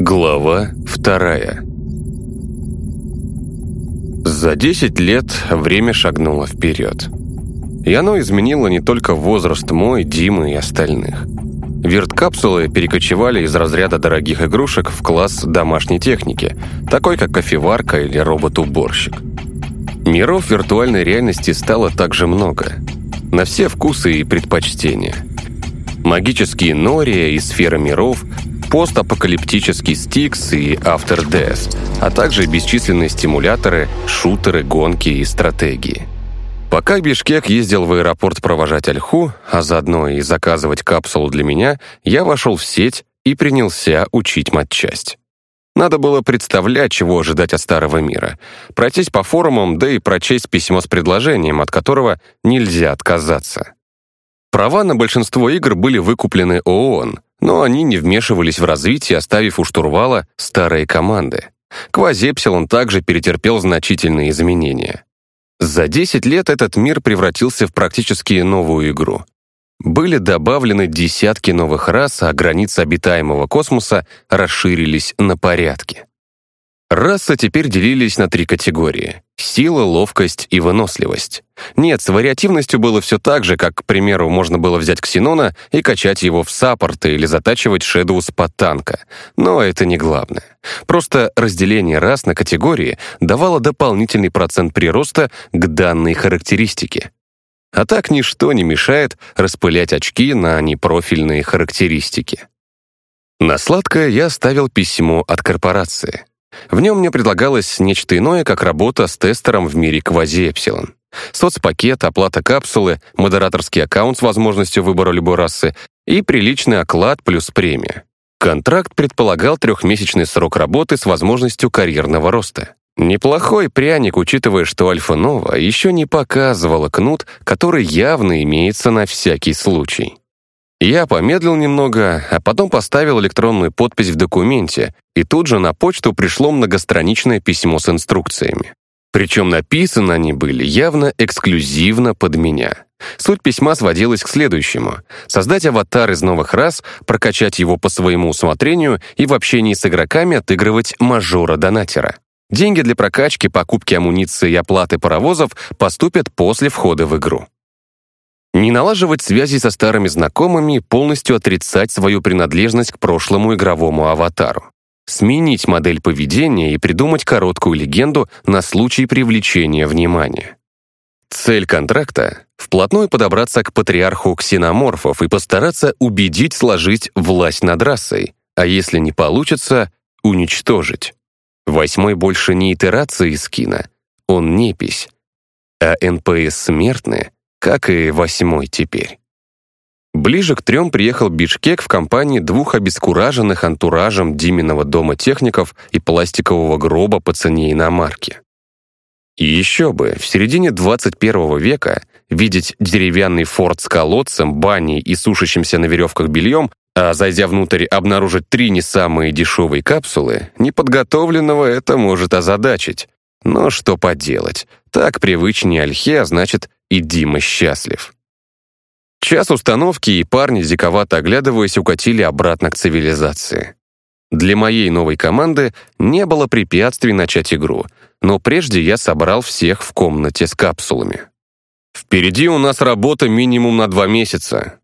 Глава вторая За 10 лет время шагнуло вперед. И оно изменило не только возраст мой, Димы и остальных. Верткапсулы перекочевали из разряда дорогих игрушек в класс домашней техники, такой как кофеварка или робот-уборщик. Миров виртуальной реальности стало также много. На все вкусы и предпочтения. Магические Нория и сфера миров, постапокалиптический Стикс и After Death, а также бесчисленные стимуляторы, шутеры, гонки и стратегии. Пока Бишкек ездил в аэропорт провожать Альху, а заодно и заказывать капсулу для меня, я вошел в сеть и принялся учить матчасть. Надо было представлять, чего ожидать от старого мира, пройтись по форумам, да и прочесть письмо с предложением, от которого нельзя отказаться. Права на большинство игр были выкуплены ООН, но они не вмешивались в развитие, оставив у штурвала старые команды. Квазепсилон также перетерпел значительные изменения. За 10 лет этот мир превратился в практически новую игру. Были добавлены десятки новых рас, а границы обитаемого космоса расширились на порядки. Расы теперь делились на три категории — сила, ловкость и выносливость. Нет, с вариативностью было все так же, как, к примеру, можно было взять Ксенона и качать его в саппорты или затачивать Шэдоус под танка. Но это не главное. Просто разделение рас на категории давало дополнительный процент прироста к данной характеристике. А так ничто не мешает распылять очки на непрофильные характеристики. На сладкое я оставил письмо от корпорации. В нем мне предлагалось нечто иное, как работа с тестером в мире квази-эпсилон. Соцпакет, оплата капсулы, модераторский аккаунт с возможностью выбора любой расы и приличный оклад плюс премия. Контракт предполагал трехмесячный срок работы с возможностью карьерного роста. Неплохой пряник, учитывая, что Альфа-Нова еще не показывала кнут, который явно имеется на всякий случай. Я помедлил немного, а потом поставил электронную подпись в документе, и тут же на почту пришло многостраничное письмо с инструкциями. Причем написаны они были явно эксклюзивно под меня. Суть письма сводилась к следующему. Создать аватар из новых рас, прокачать его по своему усмотрению и в общении с игроками отыгрывать мажора-донатера. Деньги для прокачки, покупки амуниции и оплаты паровозов поступят после входа в игру. Не налаживать связи со старыми знакомыми, полностью отрицать свою принадлежность к прошлому игровому аватару. Сменить модель поведения и придумать короткую легенду на случай привлечения внимания. Цель контракта — вплотную подобраться к патриарху ксеноморфов и постараться убедить сложить власть над расой, а если не получится — уничтожить. Восьмой больше не итерация из кино, он непись, а НПС смертные — как и восьмой теперь. Ближе к трем приехал Бишкек в компании двух обескураженных антуражем Диминого дома техников и пластикового гроба по цене иномарки. И еще бы, в середине 21 века видеть деревянный форт с колодцем, баней и сушащимся на веревках бельем, а зайдя внутрь обнаружить три не самые дешевые капсулы, неподготовленного это может озадачить. Но что поделать, так привычнее ольхе, а значит и Дима счастлив. Час установки, и парни, диковато оглядываясь, укатили обратно к цивилизации. Для моей новой команды не было препятствий начать игру, но прежде я собрал всех в комнате с капсулами. «Впереди у нас работа минимум на два месяца».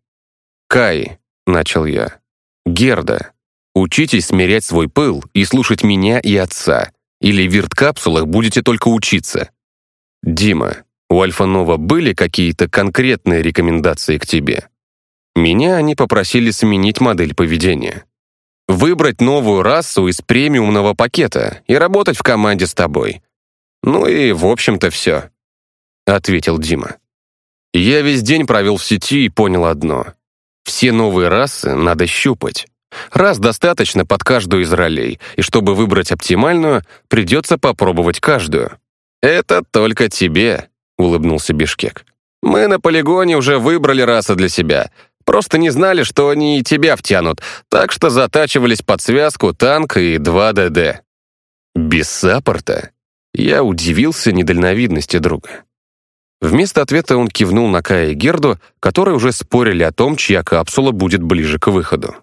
«Кай», — начал я, — «Герда, учитесь смирять свой пыл и слушать меня и отца, или в вирт-капсулах будете только учиться. Дима, у Альфа-Нова были какие-то конкретные рекомендации к тебе? Меня они попросили сменить модель поведения. Выбрать новую расу из премиумного пакета и работать в команде с тобой. Ну и, в общем-то, все», — ответил Дима. «Я весь день провел в сети и понял одно. Все новые расы надо щупать. Раз достаточно под каждую из ролей, и чтобы выбрать оптимальную, придется попробовать каждую. Это только тебе, — улыбнулся Бишкек. «Мы на полигоне уже выбрали расы для себя. Просто не знали, что они и тебя втянут, так что затачивались под связку танк и 2 ДД». «Без саппорта?» Я удивился недальновидности друга. Вместо ответа он кивнул на Кая и Герду, которые уже спорили о том, чья капсула будет ближе к выходу.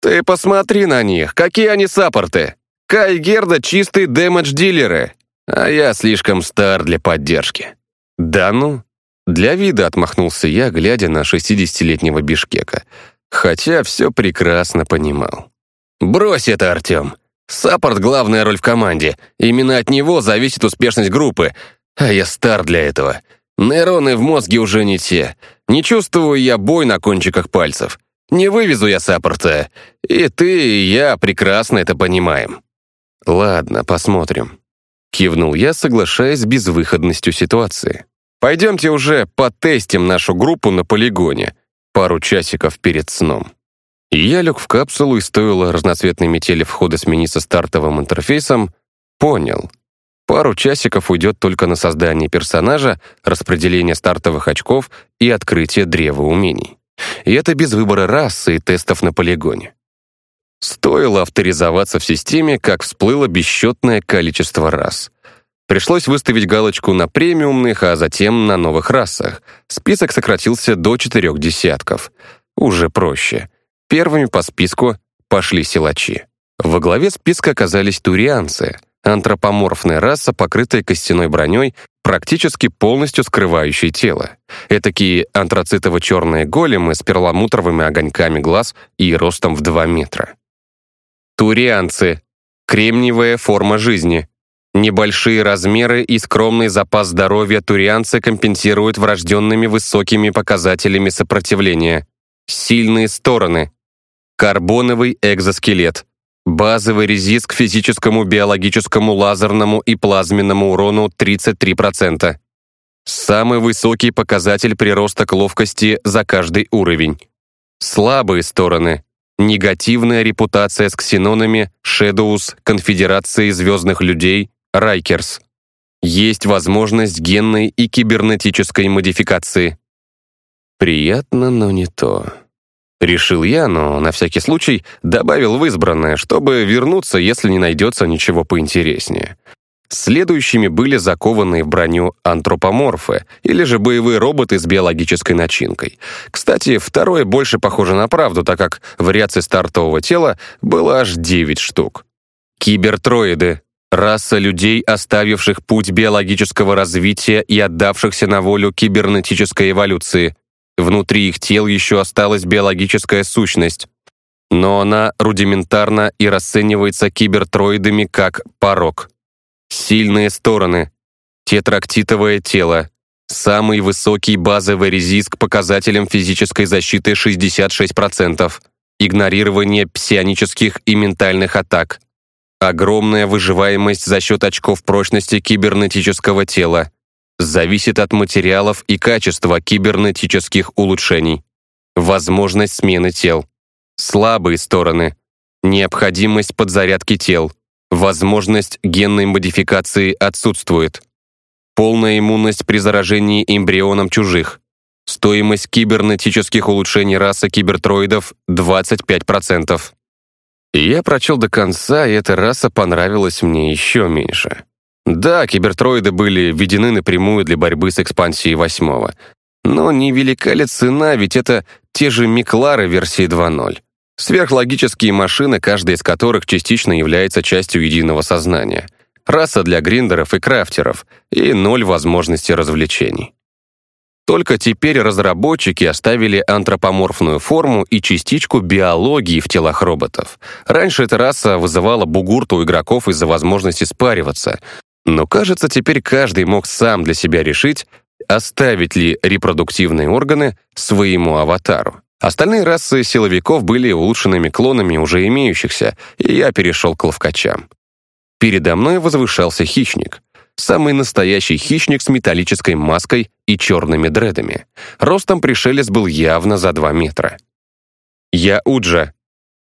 Ты посмотри на них, какие они саппорты. Кай и Герда чистые дэмэдж-дилеры, а я слишком стар для поддержки. Да ну? Для вида отмахнулся я, глядя на 60-летнего Бишкека, хотя все прекрасно понимал. «Брось это, Артем. Саппорт — главная роль в команде. Именно от него зависит успешность группы, а я стар для этого. Нейроны в мозге уже не те. Не чувствую я бой на кончиках пальцев. Не вывезу я саппорта. И ты, и я прекрасно это понимаем. Ладно, посмотрим. Кивнул я, соглашаясь с безвыходностью ситуации. Пойдемте уже потестим нашу группу на полигоне. Пару часиков перед сном. Я лег в капсулу и стоило разноцветной метели входа смениться стартовым интерфейсом, понял — Пару часиков уйдет только на создание персонажа, распределение стартовых очков и открытие древа умений. И это без выбора расы и тестов на полигоне. Стоило авторизоваться в системе, как всплыло бесчетное количество рас. Пришлось выставить галочку на премиумных, а затем на новых расах. Список сократился до четырех десятков. Уже проще. Первыми по списку пошли силачи. Во главе списка оказались турианцы — Антропоморфная раса, покрытая костяной броней, практически полностью скрывающей тело. Этакие антрацитово-черные големы с перламутровыми огоньками глаз и ростом в 2 метра. Турианцы. Кремниевая форма жизни. Небольшие размеры и скромный запас здоровья турианцы компенсируют врожденными высокими показателями сопротивления. Сильные стороны. Карбоновый экзоскелет. Базовый резист к физическому, биологическому, лазерному и плазменному урону 33%. Самый высокий показатель прироста к ловкости за каждый уровень. Слабые стороны. Негативная репутация с ксенонами, Шедоус, Конфедерацией звездных людей, Райкерс. Есть возможность генной и кибернетической модификации. Приятно, но не то. Решил я, но на всякий случай добавил в избранное, чтобы вернуться, если не найдется ничего поинтереснее. Следующими были закованные в броню антропоморфы, или же боевые роботы с биологической начинкой. Кстати, второе больше похоже на правду, так как вариаций стартового тела было аж 9 штук. Кибертроиды — раса людей, оставивших путь биологического развития и отдавшихся на волю кибернетической эволюции. Внутри их тел еще осталась биологическая сущность, но она рудиментарна и расценивается кибертроидами как порог. Сильные стороны. Тетрактитовое тело. Самый высокий базовый резист к показателям физической защиты 66%. Игнорирование псионических и ментальных атак. Огромная выживаемость за счет очков прочности кибернетического тела зависит от материалов и качества кибернетических улучшений. Возможность смены тел. Слабые стороны. Необходимость подзарядки тел. Возможность генной модификации отсутствует. Полная иммунность при заражении эмбрионом чужих. Стоимость кибернетических улучшений расы кибертроидов 25%. Я прочел до конца, и эта раса понравилась мне еще меньше. Да, кибертроиды были введены напрямую для борьбы с экспансией восьмого. Но невелика ли цена, ведь это те же Миклары версии 2.0. Сверхлогические машины, каждая из которых частично является частью единого сознания. Раса для гриндеров и крафтеров, и ноль возможностей развлечений. Только теперь разработчики оставили антропоморфную форму и частичку биологии в телах роботов. Раньше эта раса вызывала бугурт у игроков из-за возможности спариваться, но, кажется, теперь каждый мог сам для себя решить, оставить ли репродуктивные органы своему аватару. Остальные расы силовиков были улучшенными клонами уже имеющихся, и я перешел к ловкачам. Передо мной возвышался хищник. Самый настоящий хищник с металлической маской и черными дредами. Ростом пришелец был явно за два метра. Я Уджа,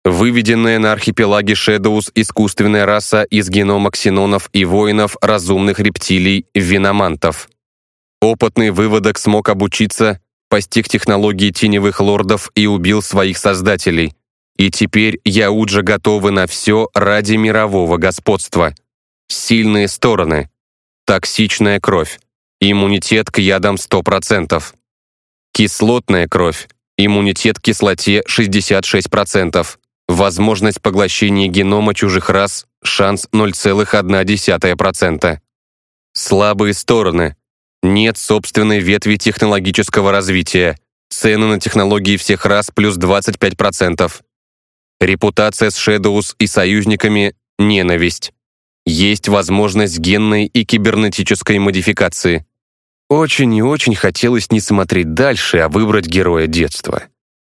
Выведенная на архипелаге Шэдоус искусственная раса из генома ксенонов и воинов разумных рептилий виномантов. Опытный выводок смог обучиться, постиг технологии теневых лордов и убил своих создателей. И теперь Яуджа готовы на все ради мирового господства. Сильные стороны. Токсичная кровь. Иммунитет к ядам 100%. Кислотная кровь. Иммунитет к кислоте 66%. Возможность поглощения генома чужих рас – шанс 0,1%. Слабые стороны. Нет собственной ветви технологического развития. Цены на технологии всех рас плюс 25%. Репутация с Shadows и союзниками – ненависть. Есть возможность генной и кибернетической модификации. Очень и очень хотелось не смотреть дальше, а выбрать героя детства.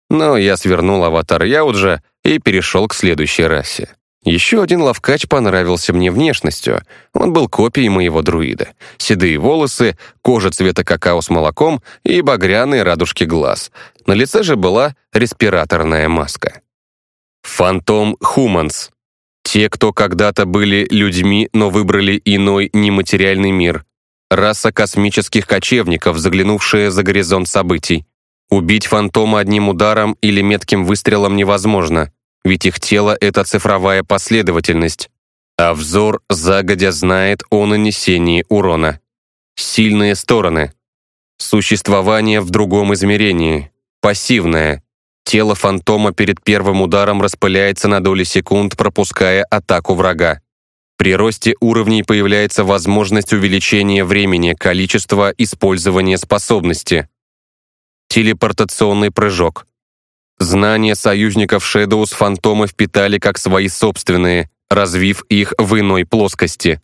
Но я свернул аватар Яуджа и перешел к следующей расе. Еще один ловкач понравился мне внешностью. Он был копией моего друида. Седые волосы, кожа цвета какао с молоком и багряные радужки глаз. На лице же была респираторная маска. Фантом Хуманс. Те, кто когда-то были людьми, но выбрали иной нематериальный мир. Раса космических кочевников, заглянувшая за горизонт событий. Убить фантома одним ударом или метким выстрелом невозможно ведь их тело — это цифровая последовательность, а взор загодя знает о нанесении урона. Сильные стороны. Существование в другом измерении. Пассивное. Тело фантома перед первым ударом распыляется на доли секунд, пропуская атаку врага. При росте уровней появляется возможность увеличения времени, количества использования способности. Телепортационный прыжок. Знания союзников Shadows фантомы впитали как свои собственные, развив их в иной плоскости.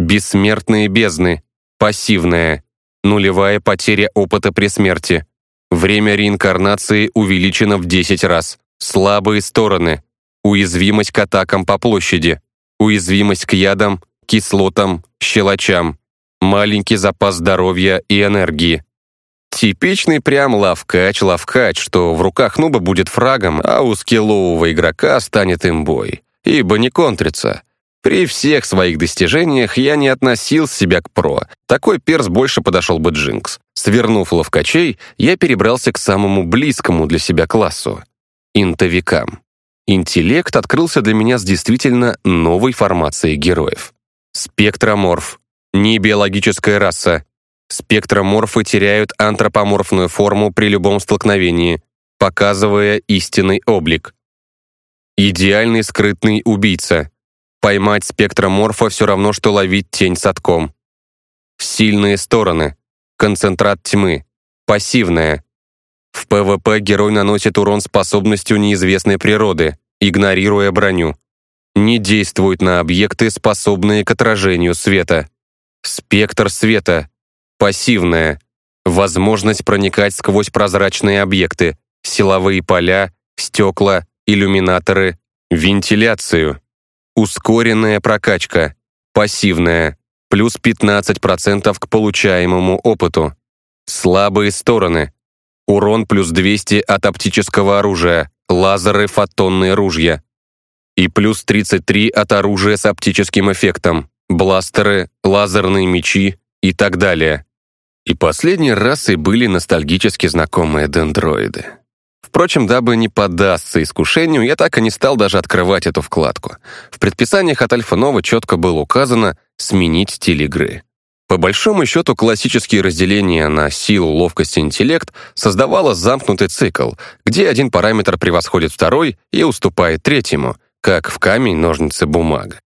Бессмертные бездны, пассивная, нулевая потеря опыта при смерти. Время реинкарнации увеличено в 10 раз. Слабые стороны. Уязвимость к атакам по площади. Уязвимость к ядам, кислотам, щелочам. Маленький запас здоровья и энергии. Типичный прям лавкач-лавкач, что в руках нуба будет фрагом, а у скиллового игрока станет имбой. Ибо не контрится. При всех своих достижениях я не относил себя к про. Такой перс больше подошел бы Джинкс. Свернув ловкачей, я перебрался к самому близкому для себя классу — интовикам. Интеллект открылся для меня с действительно новой формацией героев. Спектроморф. Не биологическая раса, Спектроморфы теряют антропоморфную форму при любом столкновении, показывая истинный облик. Идеальный скрытный убийца. Поймать спектроморфа все равно, что ловить тень садком. Сильные стороны. Концентрат тьмы. Пассивная. В ПВП герой наносит урон способностью неизвестной природы, игнорируя броню. Не действует на объекты, способные к отражению света. Спектр света. Пассивная. Возможность проникать сквозь прозрачные объекты, силовые поля, стекла, иллюминаторы, вентиляцию. Ускоренная прокачка. Пассивная. Плюс 15% к получаемому опыту. Слабые стороны. Урон плюс 200 от оптического оружия, лазеры, фотонные ружья. И плюс 33 от оружия с оптическим эффектом, бластеры, лазерные мечи и так далее. И последней расой были ностальгически знакомые дендроиды. Впрочем, дабы не поддастся искушению, я так и не стал даже открывать эту вкладку. В предписаниях от Альфа-Нова четко было указано «сменить стиль игры». По большому счету, классические разделения на силу, ловкость и интеллект создавало замкнутый цикл, где один параметр превосходит второй и уступает третьему, как в камень, ножницы, бумага.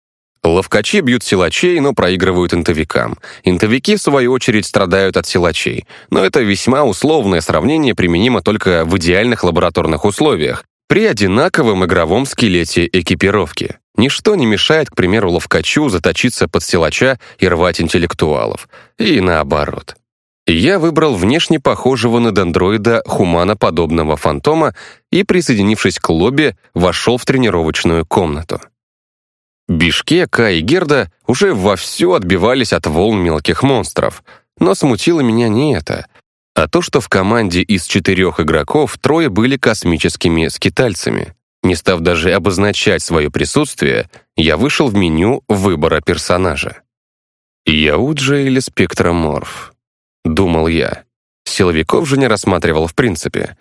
Ловкачи бьют силачей, но проигрывают интовикам. Интовики, в свою очередь, страдают от силачей. Но это весьма условное сравнение применимо только в идеальных лабораторных условиях, при одинаковом игровом скелете экипировки. Ничто не мешает, к примеру, ловкачу заточиться под силача и рвать интеллектуалов. И наоборот. Я выбрал внешне похожего на дендроида хуманоподобного фантома и, присоединившись к лобби, вошел в тренировочную комнату. Бишке, Ка и Герда уже вовсю отбивались от волн мелких монстров. Но смутило меня не это, а то, что в команде из четырех игроков трое были космическими скитальцами. Не став даже обозначать свое присутствие, я вышел в меню выбора персонажа. «Яуджа или Спектроморф?» — думал я. Силовиков же не рассматривал в принципе.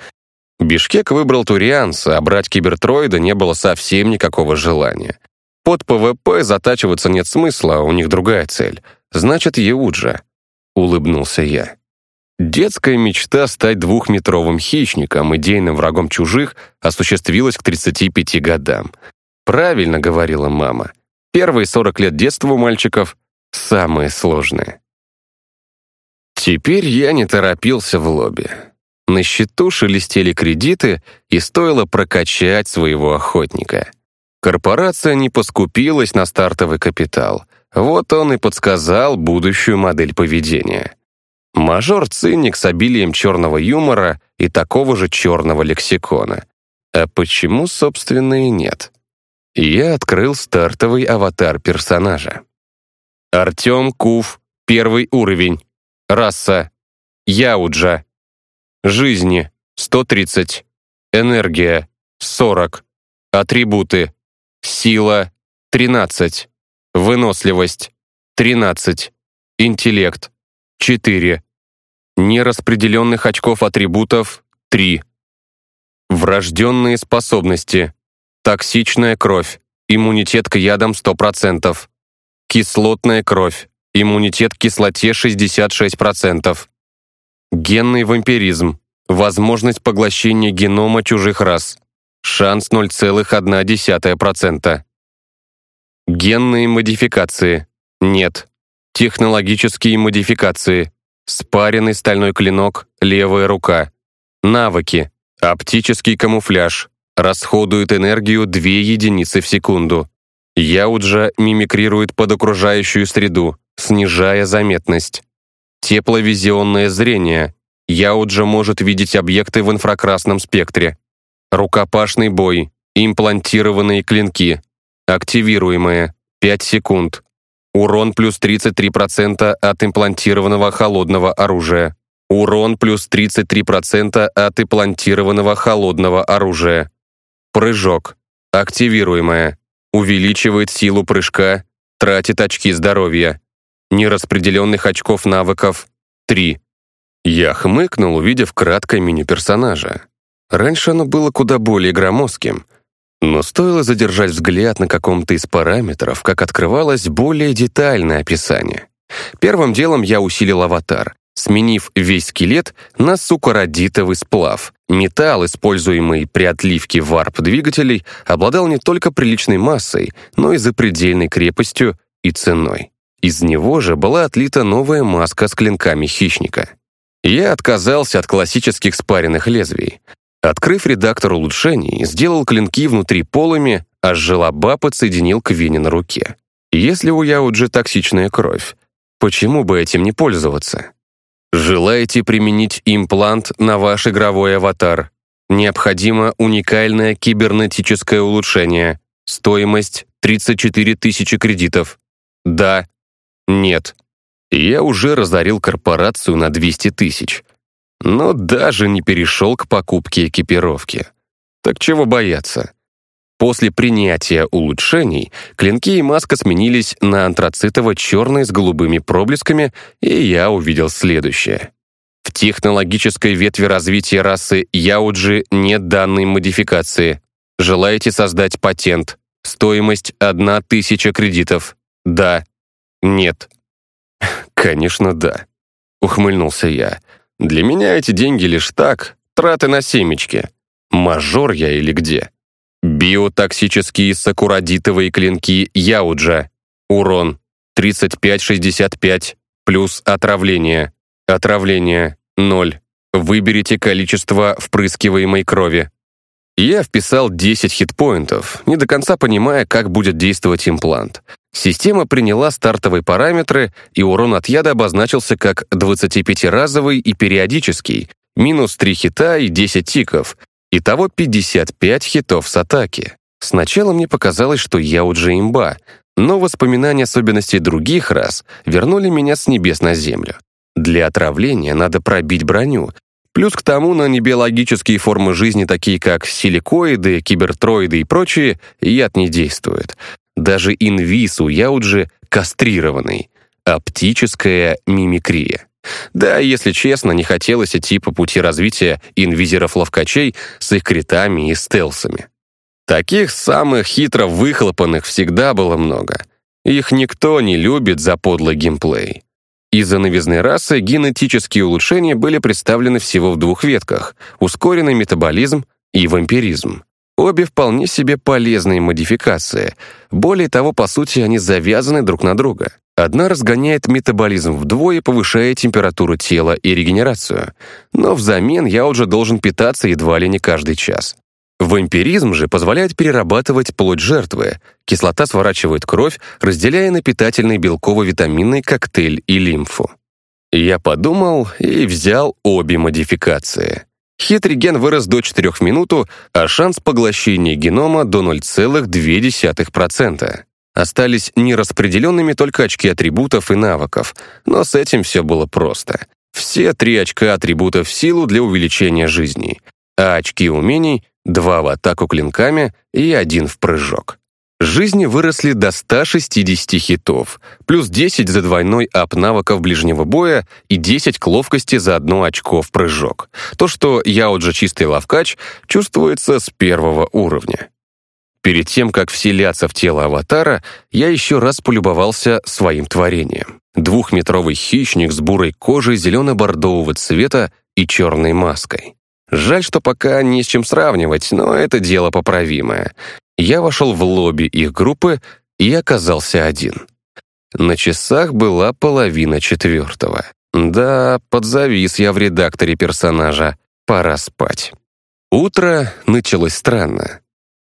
Бишкек выбрал Турианса, а брать кибертроида не было совсем никакого желания. Под ПВП затачиваться нет смысла, у них другая цель. Значит, Яуджа. Улыбнулся я. Детская мечта стать двухметровым хищником, идейным врагом чужих, осуществилась к 35 годам. Правильно говорила мама. Первые 40 лет детства у мальчиков самые сложные. Теперь я не торопился в лобби. На счету шелестели кредиты, и стоило прокачать своего охотника. Корпорация не поскупилась на стартовый капитал. Вот он и подсказал будущую модель поведения. Мажор-циник с обилием черного юмора и такого же черного лексикона. А почему, собственно, и нет? Я открыл стартовый аватар персонажа. Артем Кув, первый уровень. Раса. Яуджа. Жизни. 130. Энергия. 40. Атрибуты. Сила. 13. Выносливость. 13. Интеллект. 4. Нераспределенных очков атрибутов — 3. Врожденные способности. Токсичная кровь. Иммунитет к ядам 100%. Кислотная кровь. Иммунитет к кислоте 66%. Генный вампиризм. Возможность поглощения генома чужих рас. Шанс 0,1%. Генные модификации. Нет. Технологические модификации. Спаренный стальной клинок, левая рука. Навыки. Оптический камуфляж. Расходует энергию 2 единицы в секунду. Яуджа мимикрирует под окружающую среду, снижая заметность. Тепловизионное зрение. Яуджа может видеть объекты в инфракрасном спектре. Рукопашный бой. Имплантированные клинки. Активируемые. 5 секунд. Урон плюс 33% от имплантированного холодного оружия. Урон плюс 33% от имплантированного холодного оружия. Прыжок. Активируемое. Увеличивает силу прыжка, тратит очки здоровья. Нераспределенных очков навыков — 3. Я хмыкнул, увидев краткое мини-персонажа. Раньше оно было куда более громоздким, но стоило задержать взгляд на каком-то из параметров, как открывалось более детальное описание. Первым делом я усилил аватар, сменив весь скелет на сукородитовый сплав. Металл, используемый при отливке варп-двигателей, обладал не только приличной массой, но и запредельной крепостью и ценой. Из него же была отлита новая маска с клинками хищника. Я отказался от классических спаренных лезвий, Открыв редактор улучшений, сделал клинки внутри полыми, а желоба подсоединил к вене на руке. Если у Яуджи токсичная кровь, почему бы этим не пользоваться? Желаете применить имплант на ваш игровой аватар? Необходимо уникальное кибернетическое улучшение. Стоимость 34 тысячи кредитов. Да. Нет. Я уже разорил корпорацию на 200 тысяч но даже не перешел к покупке экипировки. Так чего бояться? После принятия улучшений клинки и маска сменились на антрацитово-черные с голубыми проблесками, и я увидел следующее. В технологической ветви развития расы Яуджи нет данной модификации. Желаете создать патент? Стоимость 1000 кредитов. Да. Нет. Конечно, да. Ухмыльнулся я. Для меня эти деньги лишь так, траты на семечки. Мажор я или где? Биотоксические сакурадитовые клинки Яуджа. Урон 35-65 плюс отравление. Отравление 0. Выберите количество впрыскиваемой крови. Я вписал 10 хитпоинтов, не до конца понимая, как будет действовать имплант. Система приняла стартовые параметры, и урон от яда обозначился как 25-разовый и периодический, минус 3 хита и 10 тиков, итого 55 хитов с атаки. Сначала мне показалось, что я уже имба, но воспоминания особенностей других рас вернули меня с небес на землю. Для отравления надо пробить броню, Плюс к тому на небиологические формы жизни, такие как силикоиды, кибертроиды и прочие, яд не действует. Даже инвиз у Яуджи кастрированный. Оптическая мимикрия. Да, если честно, не хотелось идти по пути развития инвизеров-ловкачей с их критами и стелсами. Таких самых хитро выхлопанных всегда было много. Их никто не любит за подлый геймплей. Из-за новизны расы генетические улучшения были представлены всего в двух ветках — ускоренный метаболизм и вампиризм. Обе вполне себе полезные модификации. Более того, по сути, они завязаны друг на друга. Одна разгоняет метаболизм вдвое, повышая температуру тела и регенерацию. Но взамен я уже должен питаться едва ли не каждый час. Вампиризм же позволяет перерабатывать плоть жертвы. Кислота сворачивает кровь, разделяя на питательный белково-витаминный коктейль и лимфу. Я подумал и взял обе модификации. Хитрый ген вырос до 4 минут, а шанс поглощения генома до 0,2%. Остались нераспределенными только очки атрибутов и навыков, но с этим все было просто. Все три очка атрибутов в силу для увеличения жизни, а очки умений — два в атаку клинками и один в прыжок. Жизни выросли до 160 хитов, плюс 10 за двойной ап навыков ближнего боя и 10 к ловкости за одно очко в прыжок. То, что я уже чистый ловкач, чувствуется с первого уровня. Перед тем, как вселяться в тело аватара, я еще раз полюбовался своим творением. Двухметровый хищник с бурой кожей зелено-бордового цвета и черной маской. Жаль, что пока не с чем сравнивать, но это дело поправимое. Я вошел в лобби их группы и оказался один. На часах была половина четвертого. Да, подзавис я в редакторе персонажа. Пора спать. Утро началось странно.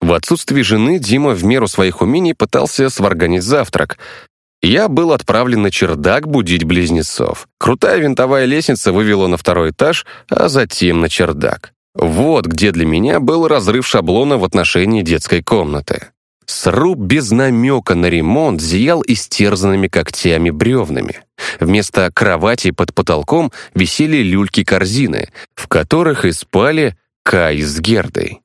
В отсутствие жены Дима в меру своих умений пытался сварганить завтрак. Я был отправлен на чердак будить близнецов. Крутая винтовая лестница вывела на второй этаж, а затем на чердак. Вот где для меня был разрыв шаблона в отношении детской комнаты. Сруб без намека на ремонт зиял истерзанными когтями бревнами. Вместо кровати под потолком висели люльки-корзины, в которых и спали Кай с Гердой.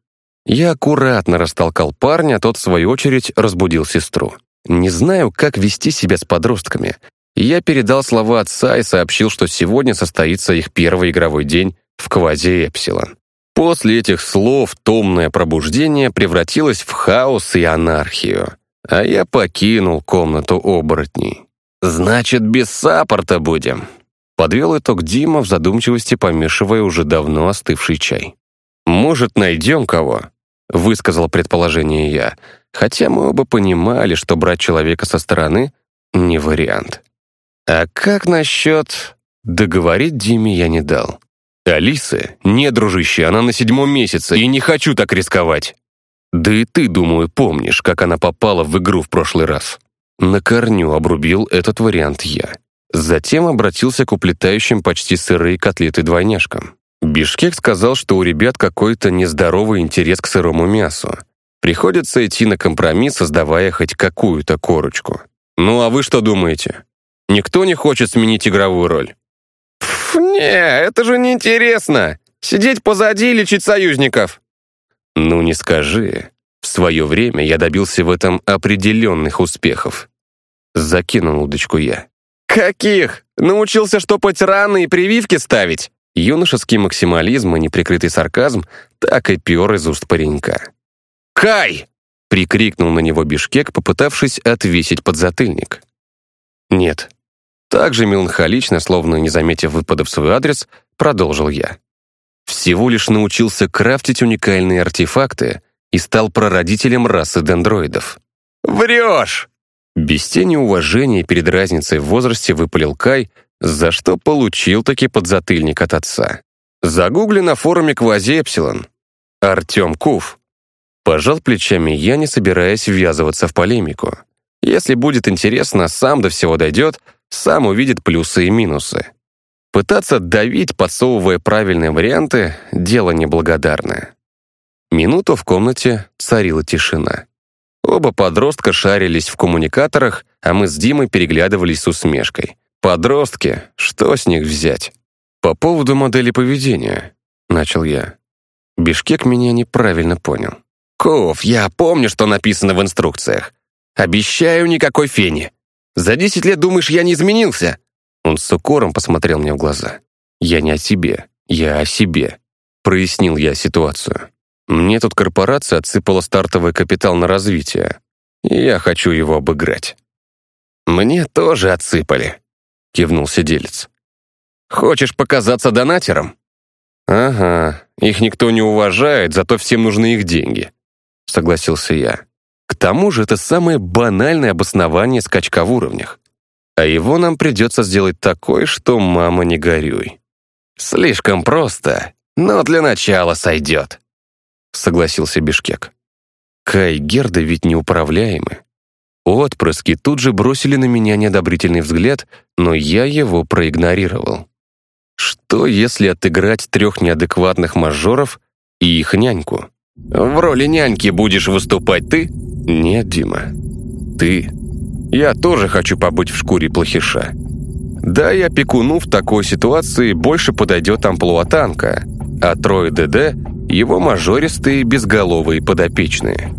Я аккуратно растолкал парня, тот, в свою очередь, разбудил сестру. Не знаю, как вести себя с подростками. Я передал слова отца и сообщил, что сегодня состоится их первый игровой день в квази-эпсилон. После этих слов томное пробуждение превратилось в хаос и анархию, а я покинул комнату оборотней. «Значит, без саппорта будем», — подвел итог Дима в задумчивости, помешивая уже давно остывший чай. «Может, найдем кого?» высказал предположение я, хотя мы оба понимали, что брать человека со стороны — не вариант. А как насчет... Договорить Диме я не дал. «Алиса? Не, дружище, она на седьмом месяце, и не хочу так рисковать». «Да и ты, думаю, помнишь, как она попала в игру в прошлый раз». На корню обрубил этот вариант я. Затем обратился к уплетающим почти сырые котлеты двойняшкам. Бишкек сказал, что у ребят какой-то нездоровый интерес к сырому мясу. Приходится идти на компромисс, создавая хоть какую-то корочку. Ну а вы что думаете? Никто не хочет сменить игровую роль? Не, это же неинтересно. Сидеть позади и лечить союзников. Ну не скажи. В свое время я добился в этом определенных успехов. Закинул удочку я. Каких? Научился штопать раны и прививки ставить? Юношеский максимализм и неприкрытый сарказм так и пер из уст паренька. «Кай!» — прикрикнул на него Бишкек, попытавшись отвесить подзатыльник. «Нет». Так же меланхолично, словно не заметив выпада в свой адрес, продолжил я. Всего лишь научился крафтить уникальные артефакты и стал прародителем расы дендроидов. «Врешь!» Без тени уважения перед разницей в возрасте выпалил Кай, за что получил таки подзатыльник от отца. Загугли на форуме Квази-Эпсилон. Артем Куф. Пожал плечами я, не собираясь ввязываться в полемику. Если будет интересно, сам до всего дойдет, сам увидит плюсы и минусы. Пытаться давить, подсовывая правильные варианты, дело неблагодарное. Минуту в комнате царила тишина. Оба подростка шарились в коммуникаторах, а мы с Димой переглядывались с усмешкой. Подростки, что с них взять? По поводу модели поведения, начал я. Бишкек меня неправильно понял. Ков, я помню, что написано в инструкциях. Обещаю никакой фени. За десять лет думаешь, я не изменился? Он с укором посмотрел мне в глаза. Я не о тебе, я о себе. Прояснил я ситуацию. Мне тут корпорация отсыпала стартовый капитал на развитие. И я хочу его обыграть. Мне тоже отсыпали. — кивнул сиделец. «Хочешь показаться донатером?» «Ага, их никто не уважает, зато всем нужны их деньги», — согласился я. «К тому же это самое банальное обоснование скачка в уровнях. А его нам придется сделать такое, что мама не горюй». «Слишком просто, но для начала сойдет», — согласился Бишкек. Кай и Герда ведь неуправляемы. Отпрыски тут же бросили на меня неодобрительный взгляд, но я его проигнорировал. Что, если отыграть трех неадекватных мажоров и их няньку? В роли няньки будешь выступать ты? Нет, Дима. Ты. Я тоже хочу побыть в шкуре плохиша. Да, я пекуну в такой ситуации больше подойдет амплуа танка, а трое ДД — его мажористые безголовые подопечные.